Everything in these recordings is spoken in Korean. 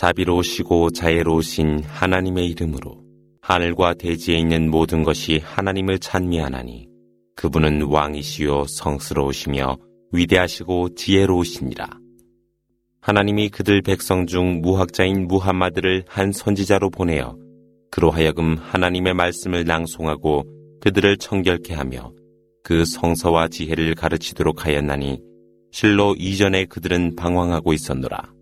자비로우시고 자애로우신 하나님의 이름으로 하늘과 대지에 있는 모든 것이 하나님을 찬미하나니 그분은 왕이시요 성스러우시며 위대하시고 지혜로우시니라. 하나님이 그들 백성 중 무학자인 무함마드를 한 선지자로 보내어 그로 하여금 하나님의 말씀을 낭송하고 그들을 청결케 하며 그 성서와 지혜를 가르치도록 하였나니 실로 이전에 그들은 방황하고 있었노라.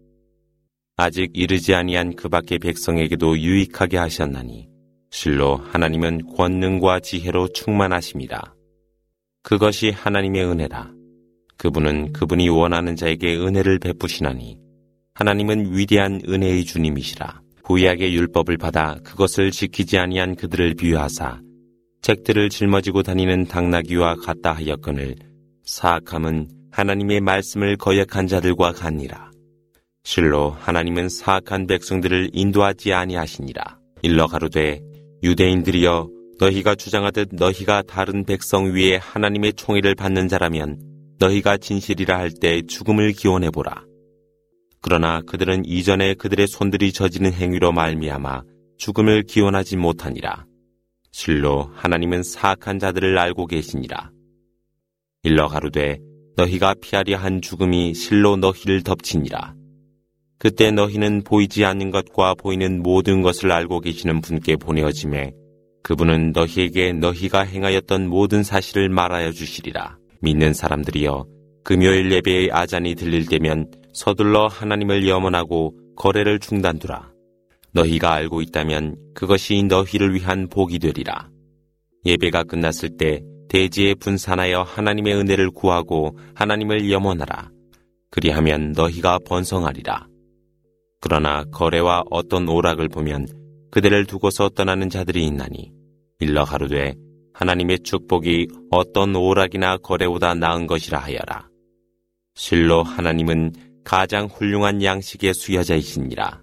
아직 이르지 아니한 그 밖의 백성에게도 유익하게 하셨나니 실로 하나님은 권능과 지혜로 충만하십니다. 그것이 하나님의 은혜라. 그분은 그분이 원하는 자에게 은혜를 베푸시나니 하나님은 위대한 은혜의 주님이시라. 구약의 율법을 받아 그것을 지키지 아니한 그들을 비유하사 책들을 짊어지고 다니는 당나귀와 같다 하였거늘 사악함은 하나님의 말씀을 거역한 자들과 같니라. 실로 하나님은 사악한 백성들을 인도하지 아니하시니라. 일러 가로되 유대인들이여 너희가 주장하듯 너희가 다른 백성 위에 하나님의 총의를 받는 자라면 너희가 진실이라 할 때 죽음을 기원해 보라. 그러나 그들은 이전에 그들의 손들이 저지른 행위로 말미암아 죽음을 기원하지 못하니라. 실로 하나님은 사악한 자들을 알고 계시니라. 일러 가로되 너희가 피하려 한 죽음이 실로 너희를 덮치니라. 그때 너희는 보이지 않는 것과 보이는 모든 것을 알고 계시는 분께 보내어짐에 그분은 너희에게 너희가 행하였던 모든 사실을 말하여 주시리라. 믿는 사람들이여 금요일 예배의 아잔이 들릴 때면 서둘러 하나님을 염원하고 거래를 중단두라. 너희가 알고 있다면 그것이 너희를 위한 복이 되리라. 예배가 끝났을 때 대지에 분산하여 하나님의 은혜를 구하고 하나님을 염원하라. 그리하면 너희가 번성하리라. 그러나 거래와 어떤 오락을 보면 그들을 두고서 떠나는 자들이 있나니 일러 가로되 하나님의 축복이 어떤 오락이나 거래보다 나은 것이라 하여라. 실로 하나님은 가장 훌륭한 양식의 수여자이시니라.